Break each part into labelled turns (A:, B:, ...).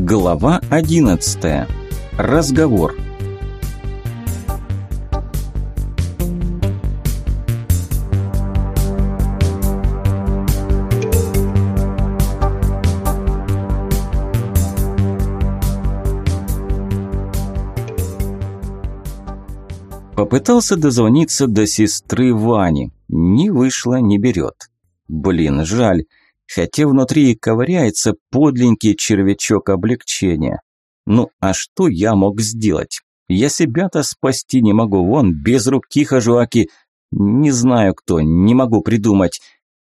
A: Глава 11. Разговор. Попытался дозвониться до сестры Вани. Не вышло, не берет. Блин, жаль хотя внутри и ковыряется подленький червячок облегчения. Ну а что я мог сделать? Я себя-то спасти не могу, вон, без руки хожу, аки... Не знаю кто, не могу придумать.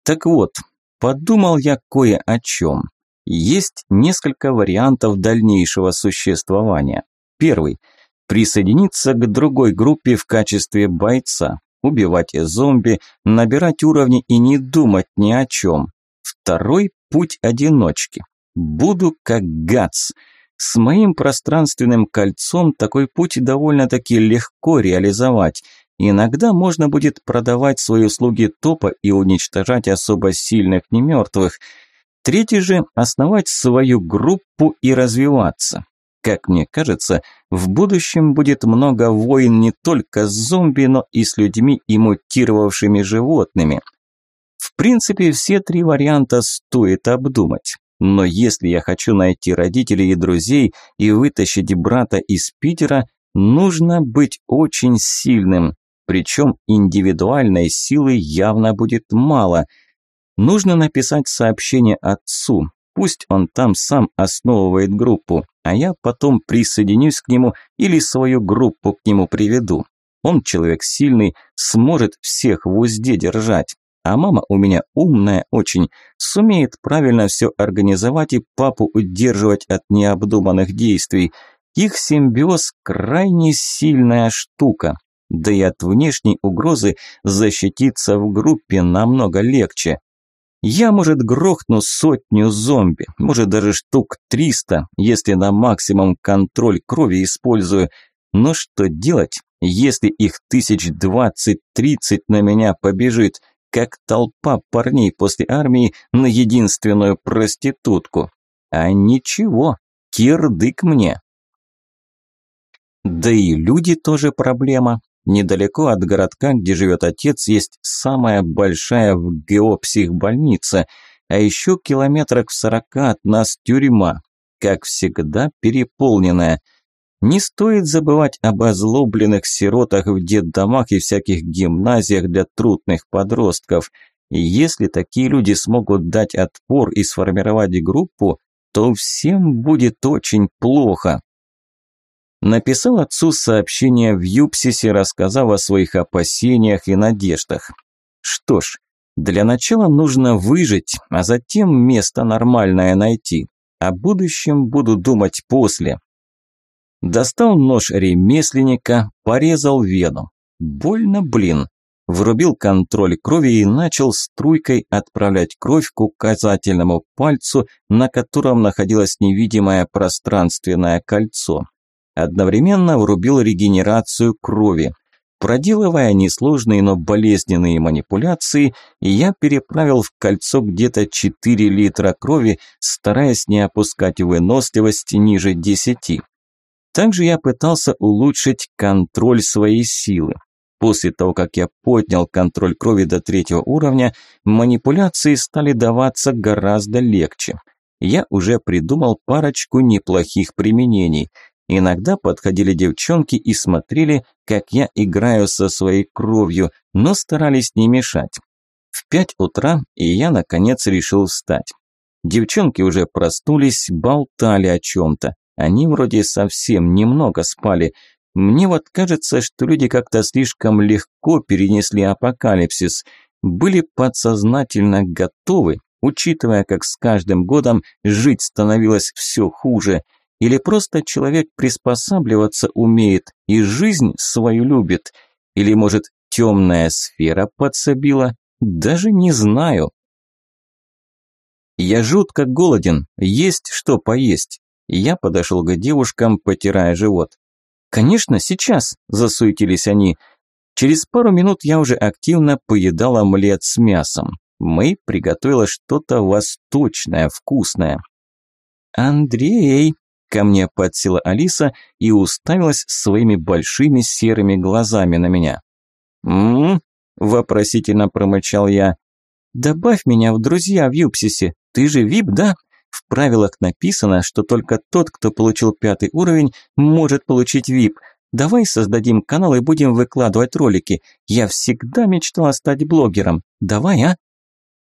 A: Так вот, подумал я кое о чем. Есть несколько вариантов дальнейшего существования. Первый – присоединиться к другой группе в качестве бойца, убивать зомби, набирать уровни и не думать ни о чем. Второй путь одиночки. Буду как Гац. С моим пространственным кольцом такой путь довольно-таки легко реализовать. Иногда можно будет продавать свои услуги топа и уничтожать особо сильных немертвых. Третий же – основать свою группу и развиваться. Как мне кажется, в будущем будет много войн не только с зомби, но и с людьми и мутировавшими животными – принципе, все три варианта стоит обдумать. Но если я хочу найти родителей и друзей и вытащить брата из Питера, нужно быть очень сильным. Причем индивидуальной силы явно будет мало. Нужно написать сообщение отцу. Пусть он там сам основывает группу, а я потом присоединюсь к нему или свою группу к нему приведу. Он человек сильный, сможет всех в узде держать. А мама у меня умная очень, сумеет правильно все организовать и папу удерживать от необдуманных действий. Их симбиоз крайне сильная штука. Да и от внешней угрозы защититься в группе намного легче. Я, может, грохну сотню зомби, может даже штук триста, если на максимум контроль крови использую. Но что делать, если их тысяч двадцать-тридцать на меня побежит? Как толпа парней после армии на единственную проститутку. А ничего, кирдык мне. Да и люди тоже проблема. Недалеко от городка, где живет отец, есть самая большая в геопсихбольница, а еще километрах в сорока от нас тюрьма, как всегда переполненная – не стоит забывать об озлобленных сиротах в детдомах и всяких гимназиях для трудных подростков. И если такие люди смогут дать отпор и сформировать группу, то всем будет очень плохо. Написал отцу сообщение в Юпсисе, рассказав о своих опасениях и надеждах. Что ж, для начала нужно выжить, а затем место нормальное найти. О будущем буду думать после. Достал нож ремесленника, порезал вену. Больно, блин. Врубил контроль крови и начал струйкой отправлять кровь к указательному пальцу, на котором находилось невидимое пространственное кольцо. Одновременно врубил регенерацию крови. Проделывая несложные, но болезненные манипуляции, я переправил в кольцо где-то 4 литра крови, стараясь не опускать выносливость ниже 10. Также я пытался улучшить контроль своей силы. После того, как я поднял контроль крови до третьего уровня, манипуляции стали даваться гораздо легче. Я уже придумал парочку неплохих применений. Иногда подходили девчонки и смотрели, как я играю со своей кровью, но старались не мешать. В пять утра и я, наконец, решил встать. Девчонки уже проснулись, болтали о чем-то. Они вроде совсем немного спали. Мне вот кажется, что люди как-то слишком легко перенесли апокалипсис. Были подсознательно готовы, учитывая, как с каждым годом жить становилось все хуже. Или просто человек приспосабливаться умеет и жизнь свою любит. Или, может, темная сфера подсобила? Даже не знаю. Я жутко голоден, есть что поесть. Я подошел к девушкам, потирая живот. «Конечно, сейчас!» – засуетились они. Через пару минут я уже активно поедал омлет с мясом. Мэй приготовила что-то восточное, вкусное. «Андрей!» – ко мне подсела Алиса и уставилась своими большими серыми глазами на меня. «М-м-м?» вопросительно промычал я. «Добавь меня в друзья в Юпсисе, ты же ВИП, да?» В правилах написано, что только тот, кто получил пятый уровень, может получить VIP. Давай создадим канал и будем выкладывать ролики. Я всегда мечтала стать блогером. Давай, а?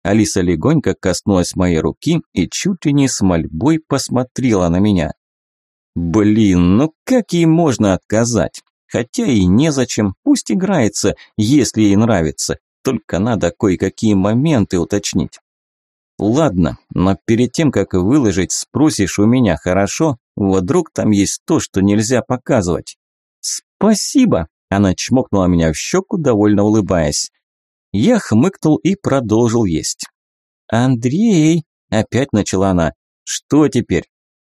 A: Алиса легонько коснулась моей руки и чуть ли не с мольбой посмотрела на меня. Блин, ну как ей можно отказать? Хотя и незачем, пусть играется, если ей нравится. Только надо кое-какие моменты уточнить. Ладно, но перед тем, как выложить, спросишь у меня, хорошо? Вдруг там есть то, что нельзя показывать. Спасибо, она чмокнула меня в щеку, довольно улыбаясь. Я хмыкнул и продолжил есть. Андрей, опять начала она. Что теперь?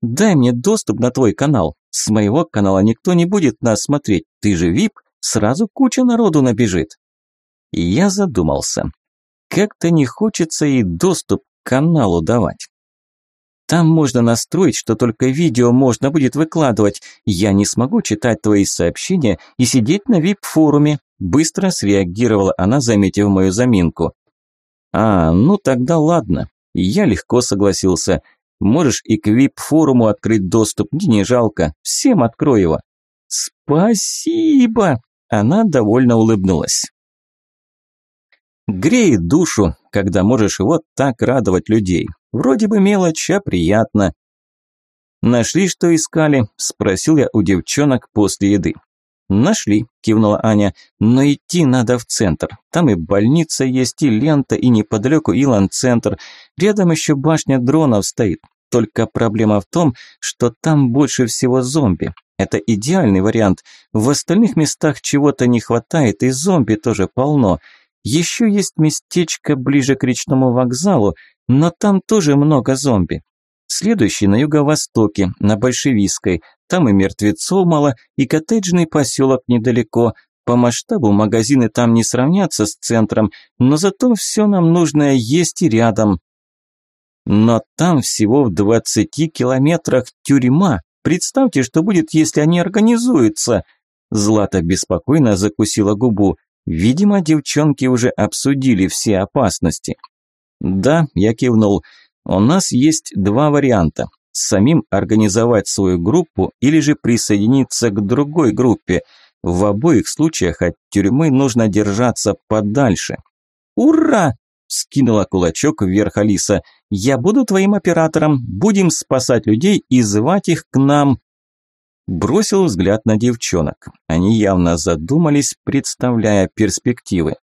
A: Дай мне доступ на твой канал. С моего канала никто не будет нас смотреть. Ты же вип, сразу куча народу набежит. Я задумался. Как-то не хочется и доступ каналу давать. Там можно настроить, что только видео можно будет выкладывать. Я не смогу читать твои сообщения и сидеть на вип-форуме. Быстро среагировала она, заметив мою заминку. А, ну тогда ладно. Я легко согласился. Можешь и к вип-форуму открыть доступ, мне не жалко. Всем открой его. Спасибо. Она довольно улыбнулась. Греет душу, когда можешь вот так радовать людей. Вроде бы мелочь, а приятно. «Нашли, что искали?» – спросил я у девчонок после еды. «Нашли», – кивнула Аня, – «но идти надо в центр. Там и больница есть, и лента, и неподалеку Илон-центр. Рядом еще башня дронов стоит. Только проблема в том, что там больше всего зомби. Это идеальный вариант. В остальных местах чего-то не хватает, и зомби тоже полно. Еще есть местечко ближе к речному вокзалу, но там тоже много зомби. Следующий на юго-востоке, на Большевистской. Там и мертвецов мало, и коттеджный поселок недалеко. По масштабу магазины там не сравнятся с центром, но зато все нам нужное есть и рядом. Но там всего в 20 километрах тюрьма. Представьте, что будет, если они организуются. Злата беспокойно закусила губу. Видимо, девчонки уже обсудили все опасности. Да, я кивнул. У нас есть два варианта. Самим организовать свою группу или же присоединиться к другой группе. В обоих случаях от тюрьмы нужно держаться подальше. «Ура!» – скинула кулачок вверх Алиса. «Я буду твоим оператором, будем спасать людей и звать их к нам». Бросил взгляд на девчонок. Они явно задумались, представляя перспективы.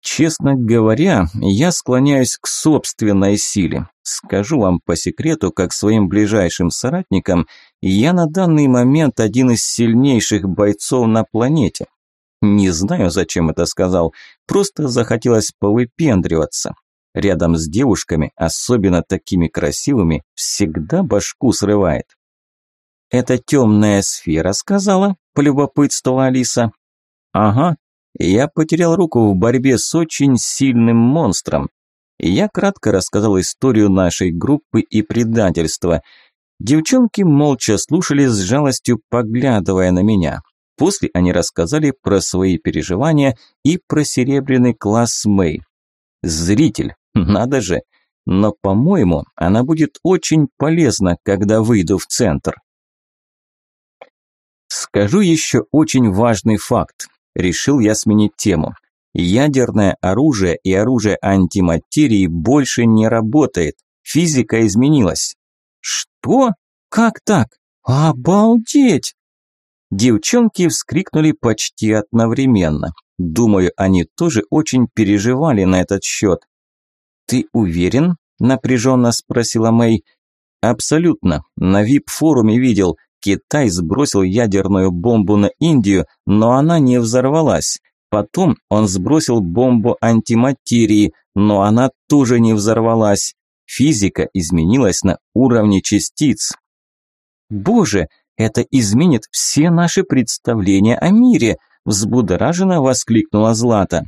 A: Честно говоря, я склоняюсь к собственной силе. Скажу вам по секрету, как своим ближайшим соратникам, я на данный момент один из сильнейших бойцов на планете. Не знаю, зачем это сказал, просто захотелось повыпендриваться. Рядом с девушками, особенно такими красивыми, всегда башку срывает. «Это темная сфера сказала?» – полюбопытствовала Алиса. «Ага, я потерял руку в борьбе с очень сильным монстром. Я кратко рассказал историю нашей группы и предательства. Девчонки молча слушали с жалостью, поглядывая на меня. После они рассказали про свои переживания и про серебряный класс Мэй. Зритель, надо же. Но, по-моему, она будет очень полезна, когда выйду в центр. Скажу еще очень важный факт. Решил я сменить тему. Ядерное оружие и оружие антиматерии больше не работает. Физика изменилась. Что? Как так? Обалдеть! Девчонки вскрикнули почти одновременно. Думаю, они тоже очень переживали на этот счет. «Ты уверен?» – напряженно спросила Мэй. «Абсолютно. На вип-форуме видел. Китай сбросил ядерную бомбу на Индию, но она не взорвалась. Потом он сбросил бомбу антиматерии, но она тоже не взорвалась. Физика изменилась на уровне частиц. Боже, это изменит все наши представления о мире, взбудораженно воскликнула Злата.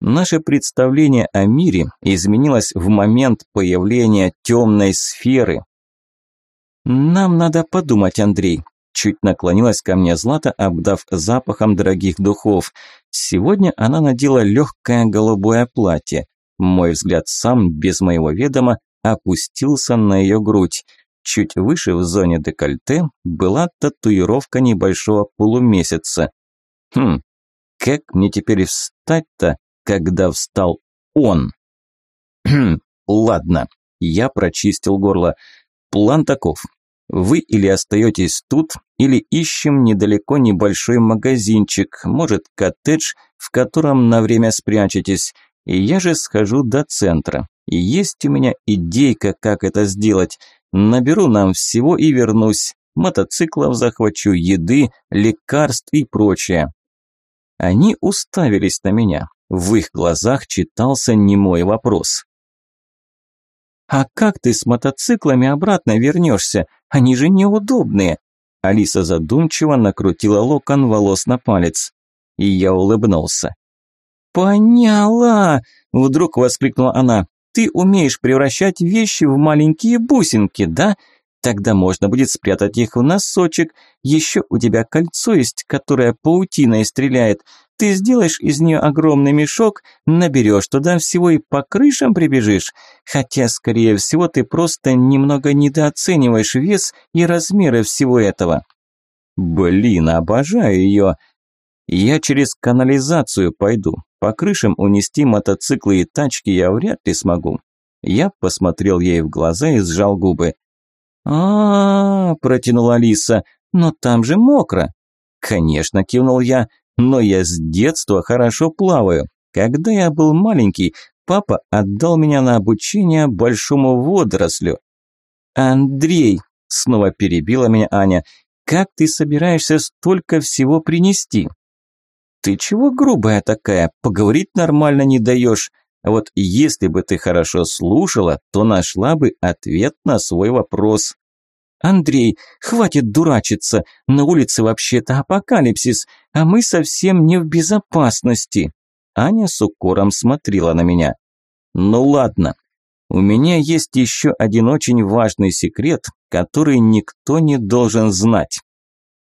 A: Наше представление о мире изменилось в момент появления темной сферы, Нам надо подумать, Андрей. Чуть наклонилась ко мне Злата, обдав запахом дорогих духов. Сегодня она надела легкое голубое платье. Мой взгляд сам, без моего ведома, опустился на ее грудь. Чуть выше в зоне декольте была татуировка небольшого полумесяца. Хм, как мне теперь встать-то, когда встал он? Хм, ладно, я прочистил горло. План таков. Вы или остаетесь тут, или ищем недалеко небольшой магазинчик, может коттедж, в котором на время спрячетесь. И я же схожу до центра. И есть у меня идейка, как это сделать. Наберу нам всего и вернусь. Мотоциклов захвачу, еды, лекарств и прочее. Они уставились на меня. В их глазах читался немой вопрос. «А как ты с мотоциклами обратно вернешься? Они же неудобные!» Алиса задумчиво накрутила локон волос на палец. И я улыбнулся. «Поняла!» – вдруг воскликнула она. «Ты умеешь превращать вещи в маленькие бусинки, да? Тогда можно будет спрятать их в носочек. Еще у тебя кольцо есть, которое паутиной стреляет. Ты сделаешь из нее огромный мешок, наберешь туда всего и по крышам прибежишь. Хотя, скорее всего, ты просто немного недооцениваешь вес и размеры всего этого. Блин, обожаю ее. Я через канализацию пойду. По крышам унести мотоциклы и тачки я вряд ли смогу. Я посмотрел ей в глаза и сжал губы. А, протянула Алиса, – «но там же мокро». «Конечно», – кивнул я, но я с детства хорошо плаваю. Когда я был маленький, папа отдал меня на обучение большому водорослю. Андрей, снова перебила меня Аня, как ты собираешься столько всего принести? Ты чего грубая такая, поговорить нормально не даешь. Вот если бы ты хорошо слушала, то нашла бы ответ на свой вопрос. «Андрей, хватит дурачиться, на улице вообще-то апокалипсис, а мы совсем не в безопасности». Аня с укором смотрела на меня. «Ну ладно, у меня есть еще один очень важный секрет, который никто не должен знать».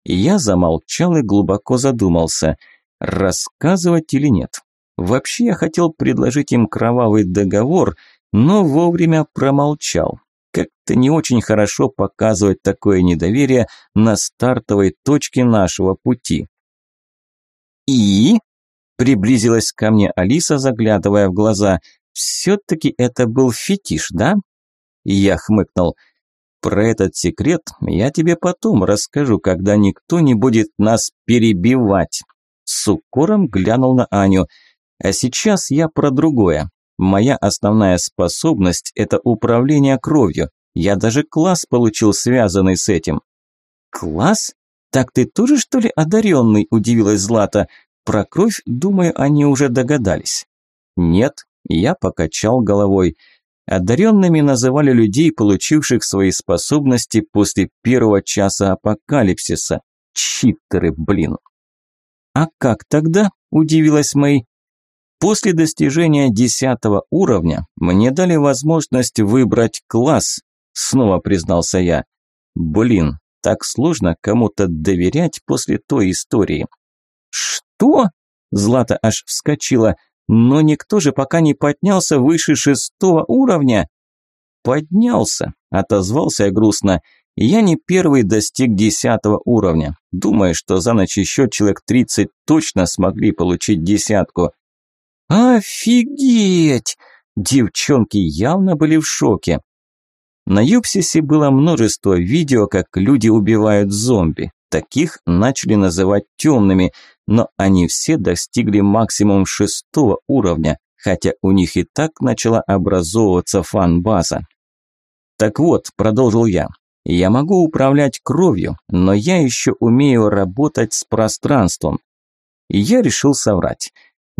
A: Я замолчал и глубоко задумался, рассказывать или нет. Вообще я хотел предложить им кровавый договор, но вовремя промолчал. Как-то не очень хорошо показывать такое недоверие на стартовой точке нашего пути. «И?» – приблизилась ко мне Алиса, заглядывая в глаза. «Все-таки это был фетиш, да?» Я хмыкнул. «Про этот секрет я тебе потом расскажу, когда никто не будет нас перебивать». С укором глянул на Аню. «А сейчас я про другое. Моя основная способность – это управление кровью. Я даже класс получил, связанный с этим». «Класс? Так ты тоже, что ли, одаренный?» – удивилась Злата. «Про кровь, думаю, они уже догадались». «Нет», – я покачал головой. Одаренными называли людей, получивших свои способности после первого часа апокалипсиса. Читеры, блин. «А как тогда?» – удивилась Мэй. После достижения десятого уровня мне дали возможность выбрать класс, снова признался я. Блин, так сложно кому-то доверять после той истории. Что? Злата аж вскочила. Но никто же пока не поднялся выше шестого уровня. Поднялся, отозвался я грустно. Я не первый достиг десятого уровня. Думаю, что за ночь еще человек тридцать точно смогли получить десятку. «Офигеть!» Девчонки явно были в шоке. На Юпсисе было множество видео, как люди убивают зомби. Таких начали называть темными, но они все достигли максимум шестого уровня, хотя у них и так начала образовываться фан-база. Так вот, продолжил я, я могу управлять кровью, но я еще умею работать с пространством. И я решил соврать.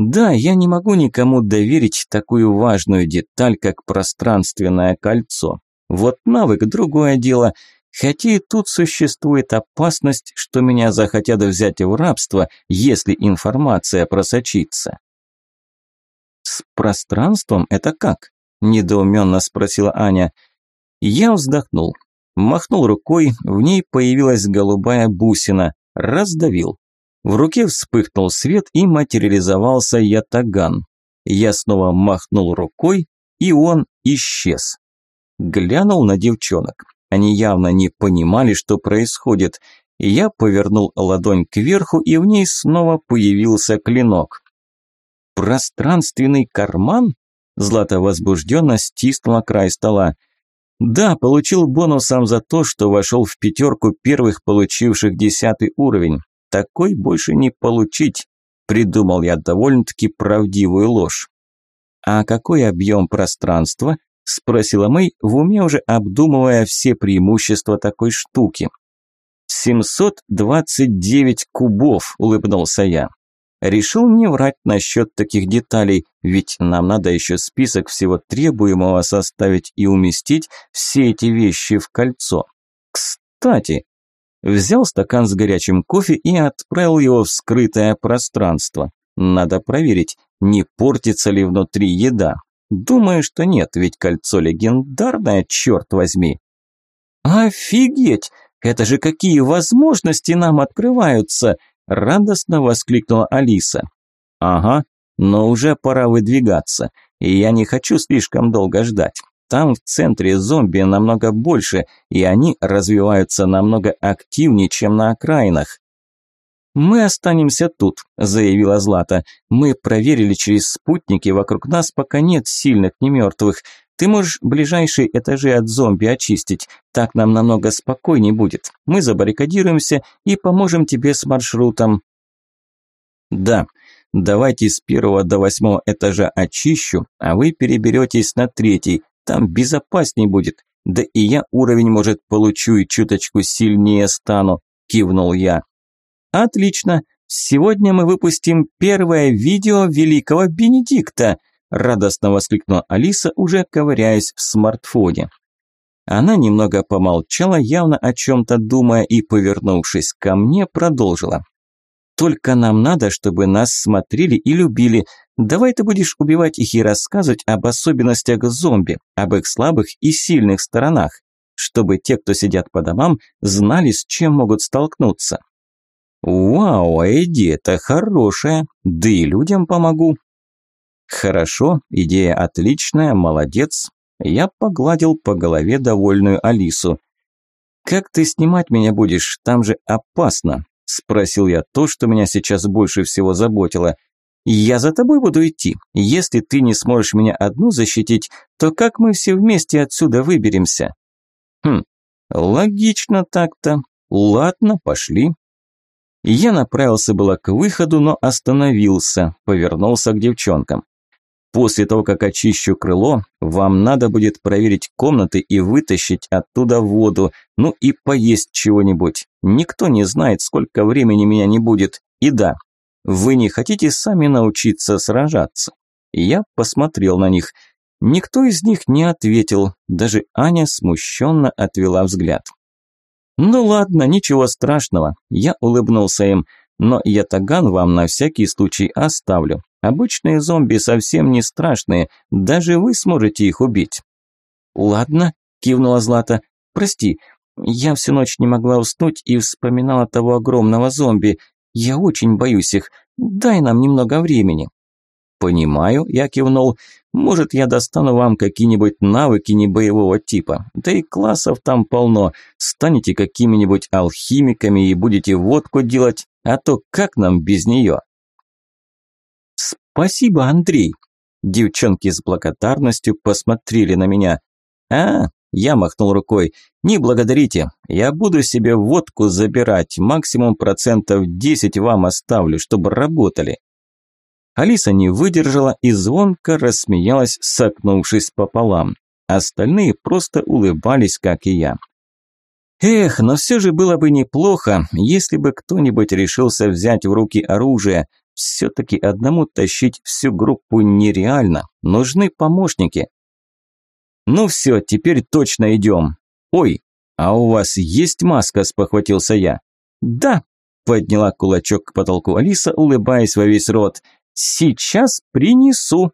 A: Да, я не могу никому доверить такую важную деталь, как пространственное кольцо. Вот навык – другое дело. Хотя и тут существует опасность, что меня захотят взять в рабство, если информация просочится. «С пространством это как?» – недоуменно спросила Аня. Я вздохнул. Махнул рукой, в ней появилась голубая бусина. Раздавил. В руке вспыхнул свет и материализовался ятаган. Я снова махнул рукой, и он исчез. Глянул на девчонок. Они явно не понимали, что происходит. Я повернул ладонь кверху, и в ней снова появился клинок. «Пространственный карман?» Злата возбужденно стиснула край стола. «Да, получил бонусом за то, что вошел в пятерку первых получивших десятый уровень. Такой больше не получить», – придумал я довольно-таки правдивую ложь. «А какой объем пространства?» – спросила Мэй, в уме уже обдумывая все преимущества такой штуки. «729 кубов», – улыбнулся я. Решил не врать насчет таких деталей, ведь нам надо еще список всего требуемого составить и уместить все эти вещи в кольцо. Кстати, взял стакан с горячим кофе и отправил его в скрытое пространство. Надо проверить, не портится ли внутри еда. Думаю, что нет, ведь кольцо легендарное, черт возьми. Офигеть! Это же какие возможности нам открываются! Радостно воскликнула Алиса. Ага, но уже пора выдвигаться, и я не хочу слишком долго ждать. Там в центре зомби намного больше, и они развиваются намного активнее, чем на окраинах. «Мы останемся тут», – заявила Злата. «Мы проверили через спутники, вокруг нас пока нет сильных немертвых. Ты можешь ближайшие этажи от зомби очистить, так нам намного спокойнее будет. Мы забаррикадируемся и поможем тебе с маршрутом». «Да, давайте с первого до восьмого этажа очищу, а вы переберетесь на третий, там безопасней будет. Да и я уровень, может, получу и чуточку сильнее стану», – кивнул я. «Отлично, сегодня мы выпустим первое видео великого Бенедикта», – радостно воскликнула Алиса, уже ковыряясь в смартфоне. Она немного помолчала, явно о чем-то думая, и, повернувшись ко мне, продолжила. «Только нам надо, чтобы нас смотрели и любили. Давай ты будешь убивать их и рассказывать об особенностях зомби, об их слабых и сильных сторонах, чтобы те, кто сидят по домам, знали, с чем могут столкнуться». «Вау, а идея-то хорошая, да и людям помогу», Хорошо, идея отличная, молодец. Я погладил по голове довольную Алису. Как ты снимать меня будешь? Там же опасно, спросил я то, что меня сейчас больше всего заботило. Я за тобой буду идти. Если ты не сможешь меня одну защитить, то как мы все вместе отсюда выберемся? Хм, логично так-то. Ладно, пошли. Я направился было к выходу, но остановился, повернулся к девчонкам. После того, как очищу крыло, вам надо будет проверить комнаты и вытащить оттуда воду, ну и поесть чего-нибудь. Никто не знает, сколько времени меня не будет. И да, вы не хотите сами научиться сражаться? Я посмотрел на них. Никто из них не ответил, даже Аня смущенно отвела взгляд. «Ну ладно, ничего страшного», – я улыбнулся им, – «но я таган вам на всякий случай оставлю. Обычные зомби совсем не страшные, даже вы сможете их убить». «Ладно», – кивнула Злата. «Прости, я всю ночь не могла уснуть и вспоминала того огромного зомби. Я очень боюсь их. Дай нам немного времени». «Понимаю», – я кивнул. «Может, я достану вам какие-нибудь навыки небоевого типа. Да и классов там полно. Станете какими-нибудь алхимиками и будете водку делать, а то как нам без нее?» «Спасибо, Андрей!» Девчонки с благодарностью посмотрели на меня. «А, я махнул рукой. «Не благодарите. Я буду себе водку забирать. Максимум процентов 10 вам оставлю, чтобы работали». Алиса не выдержала и звонко рассмеялась, согнувшись пополам. Остальные просто улыбались, как и я. Эх, но все же было бы неплохо, если бы кто-нибудь решился взять в руки оружие – все-таки одному тащить всю группу нереально. Нужны помощники. Ну все, теперь точно идем. Ой, а у вас есть маска, спохватился я. Да, подняла кулачок к потолку Алиса, улыбаясь во весь рот. Сейчас принесу.